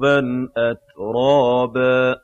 عُرُبًا أَتْرَابًا